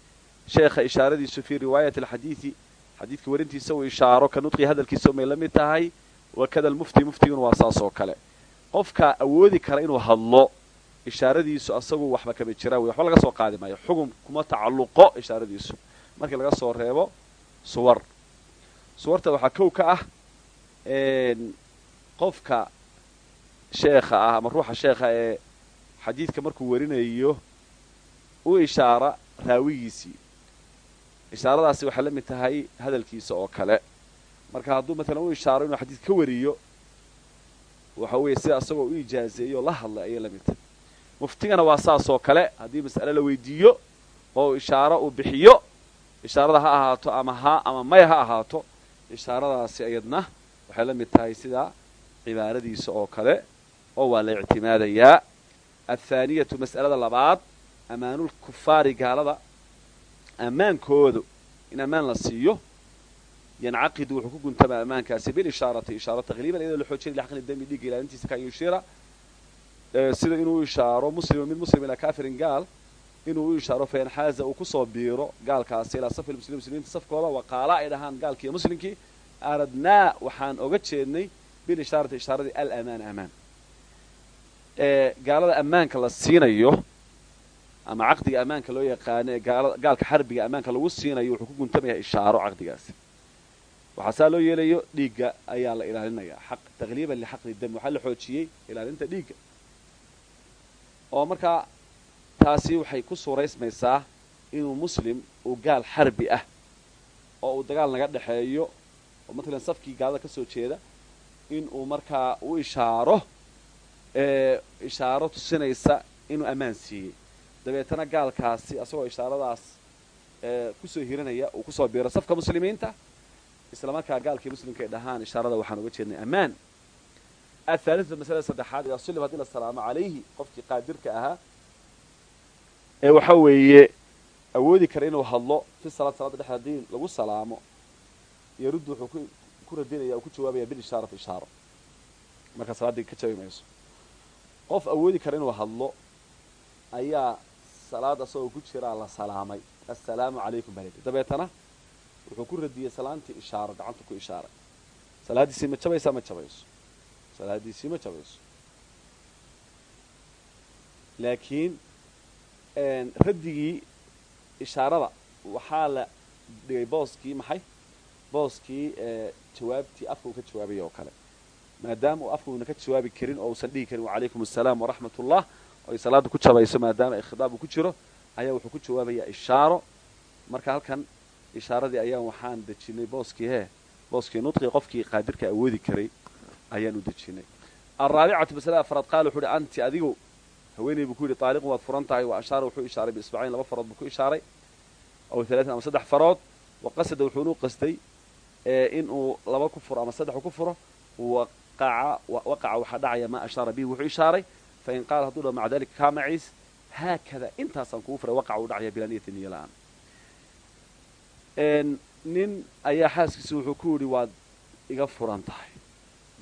sheekha ishaaradiisu fii riwaayati alxadiidi xadiidka warintiisa uu ishaaro ka nutqi hadalkiisa may la mid tahay wakada almufti muftiguna waa saas oo kale. Qofka awoodi kara inuu hadlo ishaaradiisu asagu waxba kama jiraan wey waxba laga soo qaadi maayo. Xugum kuma tacalluqo ishaaradiisu. Markii laga soo reebo suwar. Suwarta waxaa kow ka ah qofka sheekha ah ama ruuxa sheekha ee xadiidka markuu warinayo u ishaara raawigiisii ishaaradaasi waxay la mid tahay hadalkiisa oo kale. Marka hadduu maalan u ishaaro inuu xadiid ka wariyo waxa weeye sida asagoo u ijaazeeyo la hadlay ayay la mid tahay muftigana waa saasoo kale haddii mas'ale la weydiiyo oo ishaaro uu bixiyo ishaarada ha ahaato ama ha ama may ha ahaato ishaaradaasi ayadna waxay la mid tahay sida cibaaradiisa oo kale oo waa la ictimaadayaa. Athaaniyatu mas'alada labaad ammaanul kufaari gaalada. Ammaankoodu in ammaan la siiyo yancaqidu wuxuu ku guntamaa ammaankaasi bilishaarati ishaaro taqriiban iyadoo la xoojinay lixaqni dami dhiigga ilaalintiisa kan yushiira sida inuu ishaaro muslima mid muslim kafirin gaal inuu u ishaaro fayanxaaza uu ku soo biiro gaalkaasi ilaa safi lmuslimiin muslimiinta safkooda waqaala ay dhahaan gaalkii iyo muslimkii aradnaa waxaan oga jeednay bilishaarati ishaaradii alamaan amaan gaalada ammaanka la siinayo ama caqdiga ammaanka loo yaqaano ee gaalka xarbiga ammaanka lagu siinayo wuxuu ku guntamayaa ishaaro caqdigaasi. Waxaa saa loo yeelayo dhiigga ayaa la ilaalinayaa taqliiban lixaqdi dam waxaa la xoojiyey ilaalinta dhiigga oo markaa taasi waxay ku suuraysmaysaa inuu muslim uu gaal xarbi ah oo uu dagaal naga dhexeeyo oo matalan safkii gaalada ka soo jeeda in uu markaa u ishaaro ishaaro tusinaysa inuu ammaan siiyey. Dabeetana gaalkaasi asagoo ishaaradaas ku soo hiranaya uu ku soo biiro safka muslimiinta isla markaa gaalkii muslimka ay dhahaan ishaarada waxaan uga jeednay ammaan athaalita masalada saddexaad idaa sulib haddii la salaamo calayhi qofkii qaadirka ahaa ee waxa weeye awoodi kara inuu hadlo fi salaad salada dhexe haddii lagu salaamo yaruddu wuxuu ku radinaya ku jawaabaya bilishaarati ishaaro markaa salaaddii ka jabi mayso qof awoodi kara inuu hadlo ayaa salaad asagoo ku jiraa la salaamay assalaamu calaykum baa layidhi dabeetana wuxuu ku radiyey salaantii ishaaro gacanta ku ishaaray salaaddiisii ma jabaysaa ma jabayso salaaddiisii ma jabayso laakiin raddigii ishaarada waxaa la dhigay booskii maxay booskii jawaabtii afka uu ka jawaabaya oo kale maadaama uu afka uuna ka jawaabi karin oo uusan dhihi karin wacalaykum assalaam waraxmat ullah oo ay salaadda ku jabayso maadaama ay khitaab uu ku jiro ayaa wuxuu ku jawaabayaa ishaaro marka halkan ishaaradii ayaan waxaan dejinay booskii hee booskii nudqi qofkii qaadirka awoodi karay ayaan u dejinay. Alraabicatu masalada afraad qaal wuxuu uhi anti adigu haweeney buu ku yidhi taaliqun waad furan tahay. Wa ashaara wuxuu ishaaray biisbacayn laba farood buu ku ishaaray aw alaatan ama saddex farood. Wa qasada wuxuunu qastay inuu laba ku furo ama saddex ku furo waqaca waxaa dhacaya maa ashaara bihi wuxuu ishaaray fain qaala hadduu dhaho maca dalika kaa maciis haakada intaasaan kugu furay waqaca uu dhacaya bilaa niyati la'aan. Nin ayaa xaaskiisa wuxuu ku yidhi waad iga furan tahay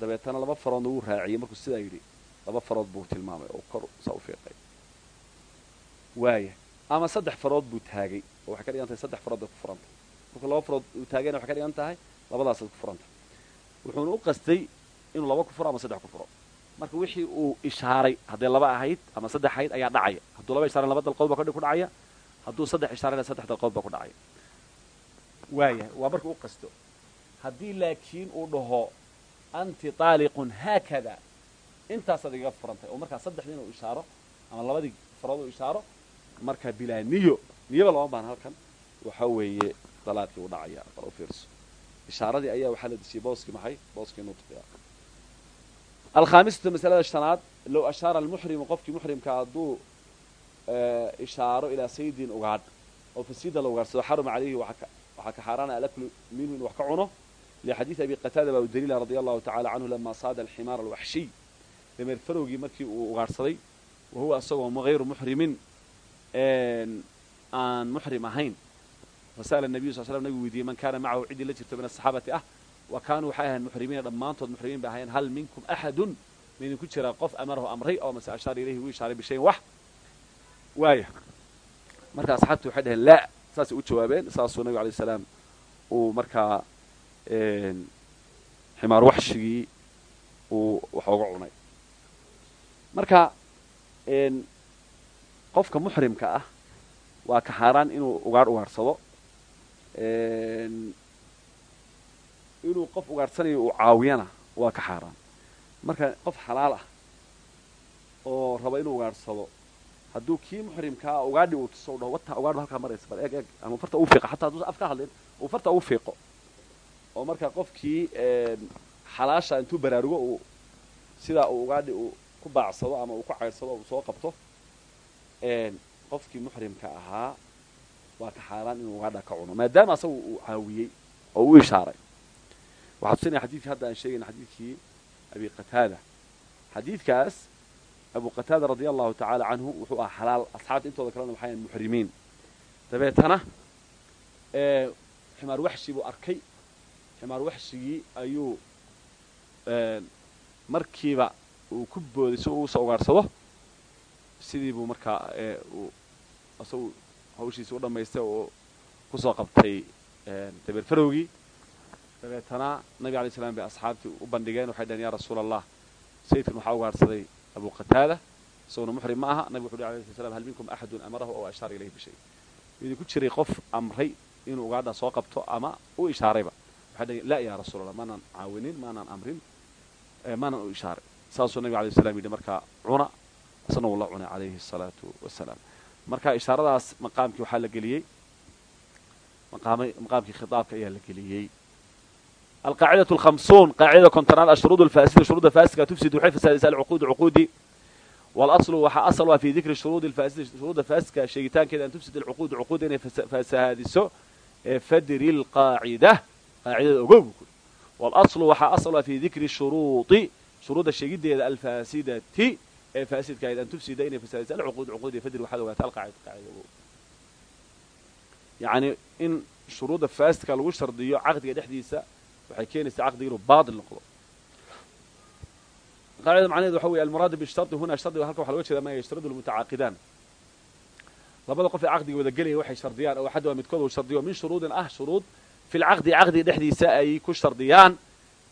dabeetana laba faroodna wuu raaciyey markuu sidaa yidhi laba farood buu tilmaamay oo kor saa u waaya ama saddex farood buu taagay oo waxay ka dhigan tahay saddex farood bay ku furantay marka laba farood uu taagayna waxay ka dhigan tahay labadaasaad ku furan tahay wuxuuna u qastay inuu laba ku furo ama saddex ku furo. Marka wixii uu ishaaray hadday laba ahayd ama saddex ahayd ayaa dhacaya. Hadduu laba ishaaran laba dalqood baa ku dhacaya. Hadduu saddex ishaarayna saddex dalqood baa ku dhacaya. Waaya waa marka u qasto. Haddii laakiin uu dhaho anti taaliqun haakada intaasaad igaga furantay oo markaa saddexdii inuu ishaaro ama labadii farood uu ishaaro markaa bilaa niyo niyaba lama baan halkan waxa weeye dalaaqii u dhacaya bal u fiirso ishaaradii ayaa waxaa la dejiyey booskii maxay booskii nudqiga alkhaamisatu masalada shanaad low ashaara almuxrimu qofkii muxrimka hadduu ishaaro ilaa sayidin ugaadh oo fasiida la ugaarsado xaruma calayhi waxaa ka xaaraana alaklu minhu inuu wax ka cuno lixadiidi abi qataada baa u daliila radia allahu tacala canhu lama saada alximaar alwaxshiy dameer farowgii markii uu ugaadhsaday wa huwa isagoo hayru muxrimin aan muxrim ahayn fasa'ala nabiyu sal slam nabigu weydiiyey man kaana macahu ciddii la jirto min asaxaabati ah wa kaanuu waxay ahayn muxrimiina dhammaantood muxrimiin bay ahayen hal minkum axadun maydinku jiraa qof amarahu amray oo mase ashaara ilayhi u ishaaray bishayin wax waaya marka asxaabtu waxay dhaheen laa saasay u jawaabeen saasuu nabigu alay salaam uu markaa ximaar waxshigii uu wax oga cunay. Marka qofka muxrimka ah waa ka xaaraan inuu ugaadh ugaadhsado inuu qof ugaadhsanayo uu caawiyana waa ka xaaraan. Marka qof xalaal ah oo raba inuu ugaadhsado hadduu kii muxrimkaa ugaadhi uu tuso dhaho wataa ugaadh halkaa maraysa bal eeg eeg ama farta uu fiiqo xataa hadduusan af hadlin uu farta uu fiiqo oo marka qofkii xalaasha intuu baraarugo uu sidaa uu ugaadhi uu ku baacsado ama uu ku cayrsado uu soo qabto qofkii muxrimka ahaa waa ka xaaraan inuu ugaadha ka cuno maadaama asagu uu caawiyey oo u ishaaray. Waxaa tusinaya xadidkii hadda aan sheegayna xadiidkii abi qataada. Xadiidkaas abu qataada radia allahu tacaala canhu wuxuu ahaa xalaal. Asxaabta intooda kalena waxay muxrimiin. Dabeetana ximaar waxshi buu arkay ximaar waxshigii ayuu markiiba uu ku booday si uu u soo ugaarsado sidii buu markaa uu isagu hawshiisii u dhammaystay oo ku soo qabtay dabeer farowgii. Dabeetana nabi alay slam bay asxaabtii u bandhigeen waxay dhaheen ya rasuula allah sayidkan waxaa ugaarsaday abu qataada isaguna muxrim ma aha. Nabig wuxu alayh sla hal minkum axadun amarahu aw ashaara ilayhi bishay idinku jiray qof amray inuu ugaadha soo qabto ama u ishaarayba waxay dhaheen la ya rasuula allah maanaan caawinin maanaan amrin maanaan u ishaaray saasuu nabig alay slam yidhi markaa cuna isna wuu la cunay calayhi asalaatu wasalaam marka ishaaradaas maqaamkii waxaa la geliyey maqaamkii khitaabka ayaa la geliyey alqaacidatu alhamsuun qaacidada kontonaad ashuruud alfaasida shuruudda faasidka tufsid waxay fasaadaysaa alcuquud cuquudi walaslu waxaa asal ah fi dikri shuruudi alfaasida shuruudda faasidka sheegitaankeeda an tufsid alcuquud cuquud inay fasahaadiso ee fadri alqaacida qaacidada ogow walaslu waxaa asal ah fi dikri shuruudi shuruudda sheegiddeeda alfaasidati ee faasidka ahayd an tufsida inay fasaadayso alcuquud cuquud iyo fadri waxaad ogaata alqaacida yacni in shuruudda faasidka lagu shardiyo caqdiga dhexdiisa waxay keenaysaa caqdiga inuu baatil noqdo. Qaacida macnaheedu waxa weeye almuraadu bishardi huna shardiga halka waxa loga jeeda ma yashtaradu lmutacaaqidaan labada qof ee caqdiga wada waxay shardiyaan oo axad waa midkood uu shardiyo min shuruudin ah shuruud fi lcaqdi caqdiga dhexdiisa ay ku shardiyaan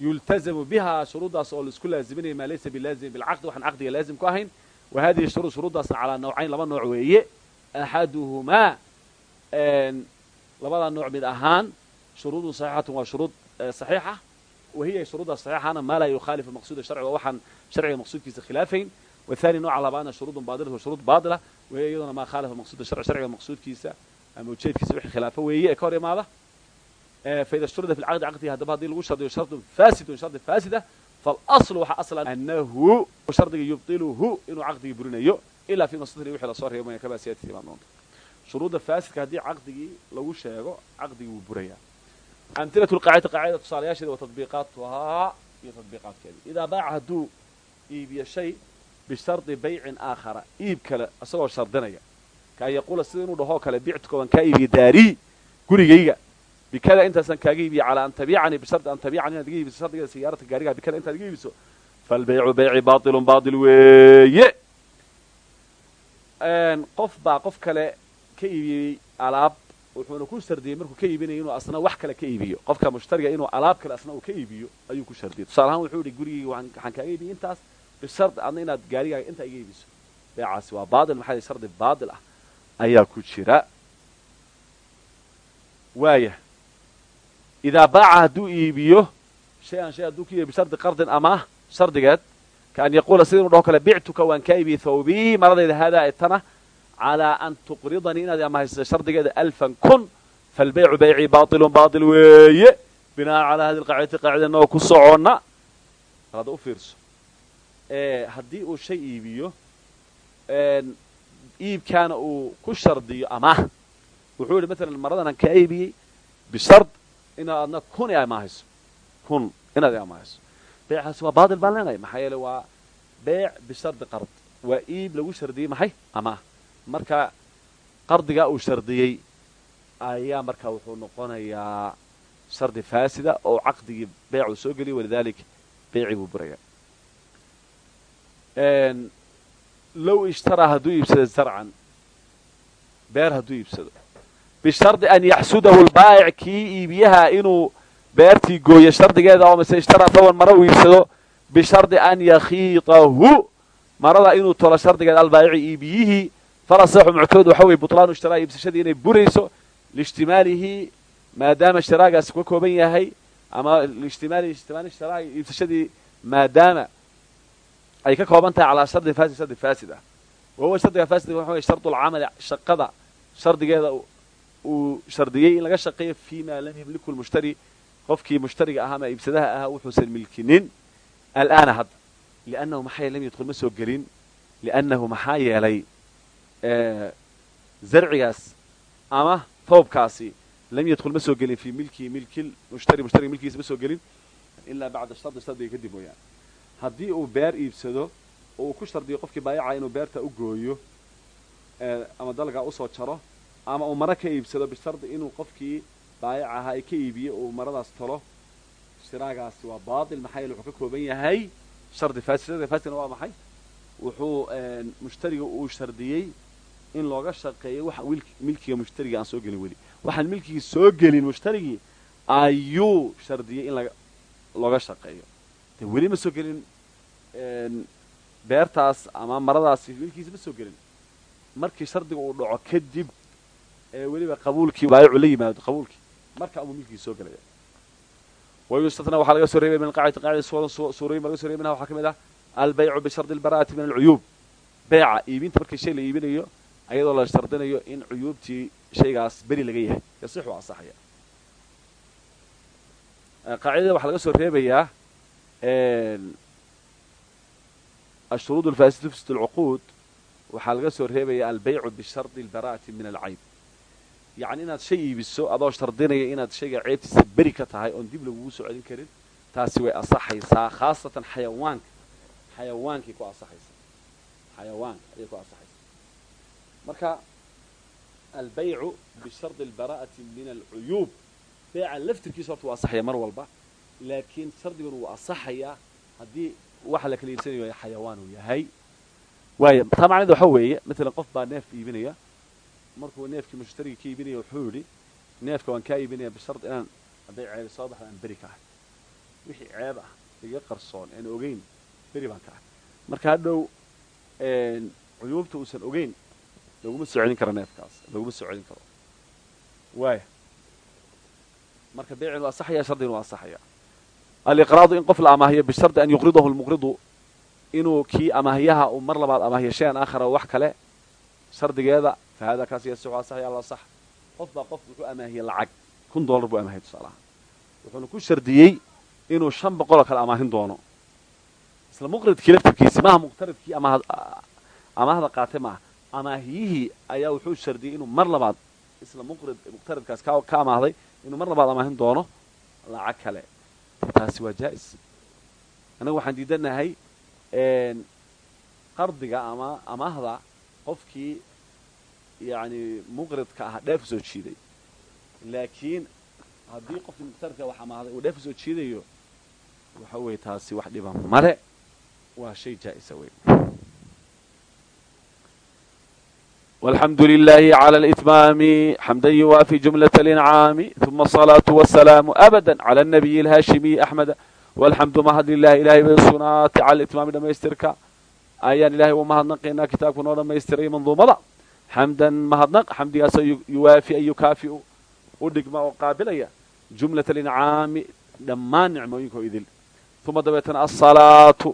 yultazamu biha shuruuddaas oo la isku laaziminaya maa laysa bilaazim bilcaqdi waxaan caqdiga laazim ku ahayn wa hadihi shuruud shuruuddaasna calaa nawcayn laba nooc weeye axaduhumaa labada nooc mid ahaan shuruudun saxiixatun waa shuruud saxiixa wahiya shuruudda saxiixana maa laa yukhaalifu maqsuuda sharci waa waxaan sharciga maqsuudkiisa khilaafayn wathani nooca labaadna shuruudun baadilat wa shuruud baatila wahiya iyaduna maa khaalafa maqsuuda sharci sharciga maqsuudkiisa ama ujeedkiisa wixii khilaafo weeye ee ka hor imaada faida shturida fi lcaqdi caqdiga haddaba haddii lagu shardiyo shardun fasidun shardi faasida faalaslu waxaa aslan anahu shardiga yubdiluhu inuu caqdigii burinayo ilaa fi masdri wixii la soo reebo maya kabaa siyaadkiisa imaan doonta shuruudda faasidka haddii caqdigii lagu sheego caqdigii wuu burayaa amhilatu lqaacida qaacida tusaalayaasheeda wa tadbiiqaatuhaa iyo tadbiiqaadkeeda idaa baaca hadduu iibiyo shay bishardi baycin aakhara iib kale isagoo shardinaya kaan yaquula sida inuu dhahoo kale bictuka waan kaa iibiye daarii gurigayga bikada intaasaan kaaga iibiye calaa an tabiicanii bishardi an tabiicani inaad iga iibiso shardigeeda siyaarata gaarigaha bikada intaad iga iibiso falbaycu bayci baatilun baatil weeye qof baa qof kale ka iibiyey alaab wuxuuna ku shardiyey markuu ka iibinaya inuu asna wax kale ka iibiyo qofka mushtariga inuu alaab kale asna uu ka iibiyo ayuu ku shardiyey tusaale ahaan wuxuu yihi gurigayga waxaan kaaga iibiyey intaas bishardi adna inaad gaarigaaga intaa iga iibiso beecaasi waa baatil maxaa shardi baatil ah ayaa ku jira waaya idaa baaca hadduu iibiyo shay an shay hadduu ka iibiyo bishardi qardin amaah shardigeed kaan yaquula sida inuu dhaho kale bictuka waan kaa iibiyey thawbii maradayda haadaa ee calaa an tuqridanii inaad amahaysato shardigeeda alfan kun falbaycu baycii baatilun baatil weeye binaan calaa hadi lqaacidati qaacidana oo ku soconna hadda u fiirso haddii uu shay iibiyo iibkaana uu ku shardiyo amaah wuxuu yidhi maalan maradan aan kaa iibiyey bishard inaad adna kun i amahayso kun inaad i amahayso beecaasi waa baatil baan leenahay maxaa yeele waa beec bishardi qard waa iib lagu shardiyey maxay amaah marka qardigaa uu shardiyey ayaa markaa wuxuu noqonayaa shardi faasida oo caqdigii beecuu soo geliyay walidalik beecii buu burayaa low ishtaraa hadduu iibsado zarcan beer hadduu iibsado bishardi an yaxsudahu lbaa'ic kii iibiyaha inuu beertii gooyo shardigeeda oo mise ishtaraa taban mara uu iibsado bishardi an yakhiitahu marada inuu tolo shardigeeda albaa'ici iibiyihii falasaxu muctamed waxa weye butlaanu ishtiraa iibsashadii inay burayso liishtimaalihi maadaama ishiraagaasi ka kooban yahay ama liishtimaalihi ishtimaali ishtiraaga iibsashadii maadaama ay ka kooban tahay calaa shardin fasid shardi faasid ah wahuwa shardiga faasid waxa weye shardu lcamali shaqada shardigeeda uu shardiyey in laga shaqeeyo fii ma lam yamliku lmushtari qofkii mushtariga ahaa ama iibsadaha ahaa wuxuusan milkinin. Al'aana hadda liannahu maxaa lam yadkhul ma soo gelin? Liannahu maxaa yeelay zarcigaas ama toobkaasi lam yadkhul ma soo gelin fii milkihi milkil mushtari mushtariga milkiisa ma soo gelin ilaa bacda shardi shardiga kadib mooyaane. Haddii uu beer iibsado oo uu ku shardiyo qofkii baayaca inuu beerta u gooyo ama dalgaa u soo jaro ama uu maro ka iibsado bishardi inuu qofkii baayac ahaa ee ka iibiyo uu maradaas tolo. Shiraagaasi waa baatil maxaa yeele wuxuu ka kooban yahay? Shardi fasid shardiga waa maxay? Wuxuu mushtariga uu shardiyey in looga shaqeeyo waxa milkiga mushtariga aan soo gelin weli. Waxaan milkigii soo gelin mushtarigii ayuu shardiyey in laga looga shaqeeyo. De weli ma soo gelin beertaas ama maradaasi milkiisa ma soo gelin. Markii shardiga uu dhaco kadib ee weliba qabuulkii baayicu la yimaado qabuulkii. Marka amuu milkiisa soo gelaya wayustatna waxaa laga soo reebaya min alqaacida qaacida suwadan suurooyin baa laga so reebay minha waxaa ka mid ah albaycu bishardi albara'ati min alcuyuub beeca iibinta markii shay la iibinayo ayadoo la shardinayo in cuyuubtii shaygaas beri laga yahay. Yasixu asaxaya qaacidada waxaa laga soo reebayaa ashuruud alfasid tufsid alcuquud waxaa laga soo reebaya albaycu bishardi albara'ati min alcayb yacni inaad shay iibiso adoo shardinaya inaad shayga ceebtiisa beri ka tahay oon dib lagugu soo celin karin taasi way asaxaysaa khaasatan xayawaanka. Xayawaankay ku asaxaysaa xayawaanka ayay ku asaxaysaa. Marka albaycu bishardi albara'ati min alcuyuub beeca laftirkiisa horta waa asaxaya mar walba laakiin shardigan wuu asaxayaa haddii waxa la kala iibsanayo xayawaan uu yahay. Waaya taa macneed waxa weeye matalan qof baa neef iibinaya markuu neefkii mushtariga ka iibinaya wuxuu yidhi neefka waan kaa iibinaya bishard inaan hadday ceebi soo baxda aan beri ka ahay. Wixii ceeb ah iga qarsoon aan ogeyn beri baan ka ahay. Marka hadhow cuyuubta uusan ogeyn laguma soo celin karo neefkaas laguma soo celin karo. Waaya marka beecin waa asaxaya shardigin waa asaxaya aliqraadu in qof la amaahiyo bishardi an yuqridahu lmuqridu inuu kii amaahiyaha uu mar labaad amaahiyo shay aakhara wax kale shardigeeda fa hada kaas yasixu asaxaya alla sax. Qof qof wuxuu amaahiyey lacag kun dollar buu amaahiyey tusaalaha wuxuuna ku shardiyey inuu shan boqoloo kale amaahin doono. Isla muqridkii laftirkiisi maaha muqtaridkii amaahda qaatay maaha. Amaahiyihii ayaa wuxuu shardiyey inuu mar labaad isla muqrid muqtaridkaas ka amaahday inuu mar labaad amaahin doono lacag kale. Taasi waa jaa'is. Annagu waxaan diidanahay qardiga ama amaahda qofkii yani muqridka ah dheef soo jiiday laakiin haddii qofkii muqtaridka wax amaahday uu dheef soo jiidayo waxa weeye taasi wax dhiba male waa shay jaa'isa wey والحمد لله على الإتمام حمدا يوافي جملة الإنعام ثم الصلاة والسلام أبدا على النبي الهاشمي أحمد والحمد مهد لله إلهي بالصناة على الإتمام لما يسترك آيان إلهي ومهد نقينا كتابك نورا ما يستري منظومة xamdan mahadnaq xamdigaasoo yuwaafi an yukaafiu u dhigma oo qaabilaya jumlat alincaami dhammaan nicmooyinka oo idil uma dabeetana asalaatu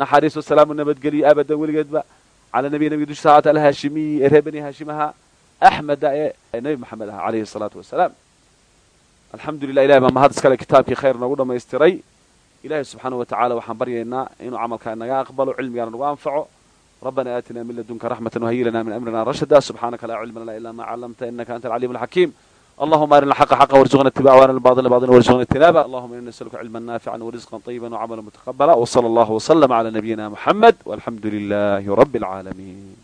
naxariisu salaamu nabadgeliyo abadan weligeedba calaa nabiy nabiga dushiisa haata alhaashimiyi ee reer bani haashim ahaa axmeda ee nebi moxamed ahaa calayhi asalaatu wasalaam alxamdulilah ilahi baa mahad iskale kitaabkii khayr noogu dhamaystiray ilaahay subxaana wa tacala waxaan baryaynaa inuu camalkaa inaga aqbalo cilmigaana nagu anfaco ربنا آتنا من لدنك رحمة وهيئ لنا من أمرنا رشدا سبحانك لا علم لنا إلا ما علمت إنك أنت العليم الحكيم اللهم أرنا الحق حقا وارزقنا اتباعه وأرنا الباطل باطلا وارزقنا اجتنابه اللهم إنا نسألك علما نافعا ورزقا طيبا وعملا متقبلا وصلى الله وسلم على نبينا محمد والحمد لله رب العالمين